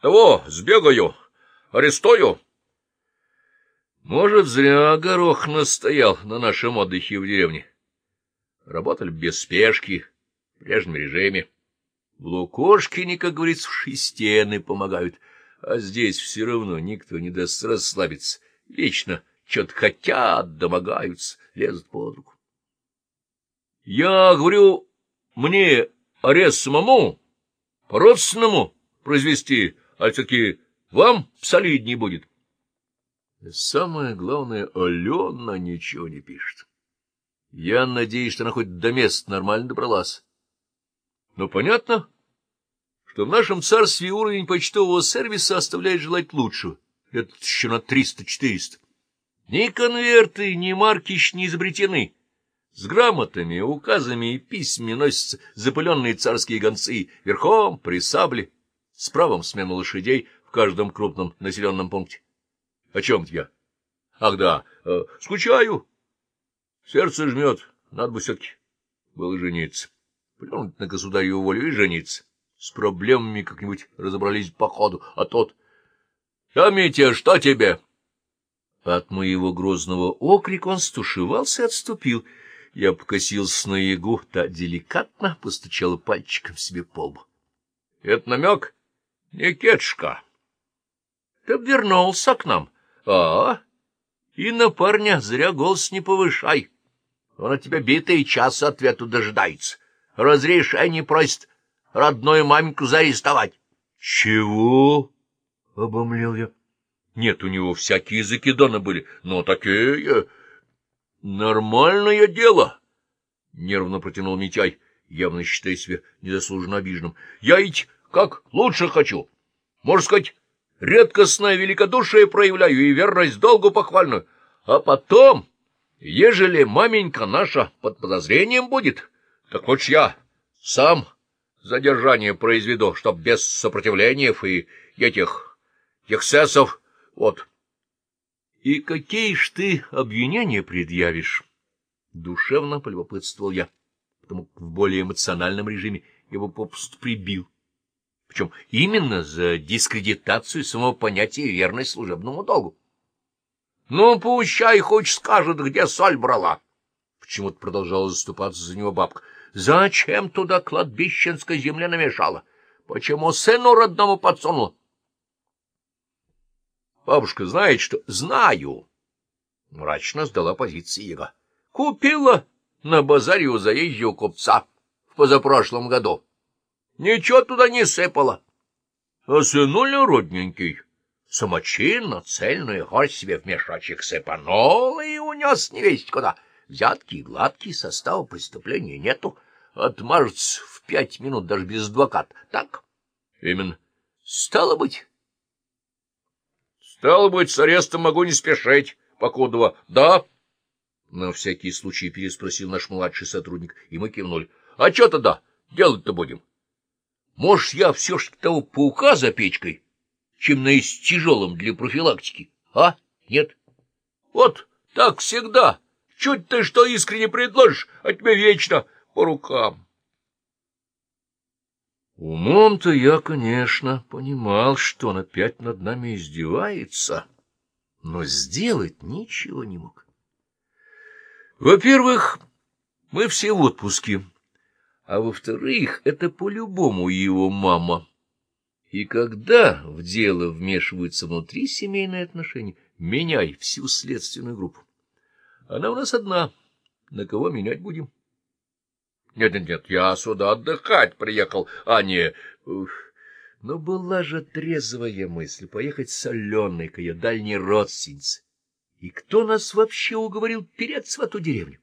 Того, сбегаю, арестую. Может, зря горох настоял на нашем отдыхе в деревне. Работали без спешки, в прежнем режиме. В Лукошкине, как говорится, в шестены помогают, а здесь все равно никто не даст расслабиться. Вечно что-то хотят, домогаются, лезут под руку. Я говорю, мне арест самому, по-родственному произвести, а все-таки вам солиднее будет. Самое главное, Алена ничего не пишет. Я надеюсь, что она хоть до места нормально добралась. Но понятно, что в нашем царстве уровень почтового сервиса оставляет желать лучшего. Это еще на триста-четыреста. Ни конверты, ни маркищ не изобретены. С грамотами, указами и письмами носятся запыленные царские гонцы, верхом, при сабле, с правом смену лошадей в каждом крупном населенном пункте. О чем я? Ах да, э, скучаю. Сердце жмет, надо бы все-таки было жениться. Плюнуть на государеву волю и жениться. С проблемами как-нибудь разобрались по ходу, а тот... — Да, Митя, что тебе? От моего грозного окрика он стушевался и отступил. Я покосился на ягу, та деликатно постучала пальчиком себе по лбу. — Это намек? — Не кетшка. — Ты вернулся к нам. — А, и на парня зря голос не повышай. Он от тебя битый час ответу дожидается. Разрешение просит родную маменьку заарестовать. — Чего? — обомлел я. Нет, у него всякие закидоны были, но такие... — Нормальное дело, — нервно протянул Митяй, явно считая себя незаслуженно обиженным. — Я ведь как лучше хочу. Можно сказать, редкостное великодушие проявляю и верность долгу похвальную. А потом, ежели маменька наша под подозрением будет, так лучше я сам задержание произведу, чтоб без сопротивления и этих эксцессов вот. — И какие ж ты обвинения предъявишь? — душевно полюбопытствовал я, потому в более эмоциональном режиме его попросту прибил. Причем именно за дискредитацию самого понятия верность служебному долгу. — Ну, пущай хоть скажет, где соль брала. Почему-то продолжала заступаться за него бабка. — Зачем туда кладбищенской земле намешала? Почему сыну родному подсунула? Бабушка знает, что... Знаю. Мрачно сдала позиции Ега. Купила на базаре у заезжего купца в позапрошлом году. Ничего туда не сыпала. А сынуля родненький, самочинно цельную горсть себе в мешочек сыпанул и унес невесть куда. Взятки и гладкий, состава преступления нету. Отмажется в пять минут даже без адвоката. Так? Именно. Стало быть... Стало быть, с арестом могу не спешить, покудова. Да? На всякий случай переспросил наш младший сотрудник, и мы кивнули. А что тогда делать-то будем? Может, я все ж того паука за печкой, чем на с тяжелым для профилактики? А? Нет? Вот так всегда. Чуть ты что искренне предложишь, а тебе вечно по рукам. Умом-то я, конечно, понимал, что он опять над нами издевается, но сделать ничего не мог. Во-первых, мы все в отпуске, а во-вторых, это по-любому его мама. И когда в дело вмешиваются внутри семейные отношения, меняй всю следственную группу. Она у нас одна, на кого менять будем? Нет-нет-нет, я сюда отдыхать приехал, а не... Но была же трезвая мысль поехать с Аленой к ее дальней родственнице. И кто нас вообще уговорил переться в эту деревню?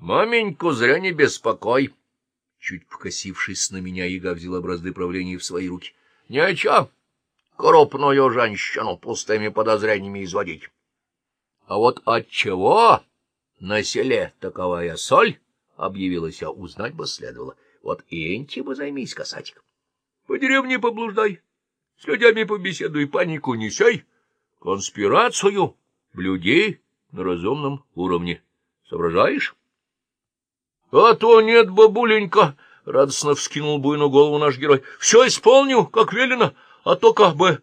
Маменьку зря не беспокой. Чуть покосившись на меня, Яга взяла бразды правления в свои руки. — Ни о чем. Крупную женщину пустыми подозрениями изводить. А вот от чего на селе таковая соль? объявилась я, узнать бы следовало. Вот энти бы займись, касатик. По деревне поблуждай, с людьми побеседуй, панику не сей. Конспирацию блюди на разумном уровне. Соображаешь? — А то нет, бабуленька, — радостно вскинул буйную голову наш герой. — Все исполню, как велено, а то как бы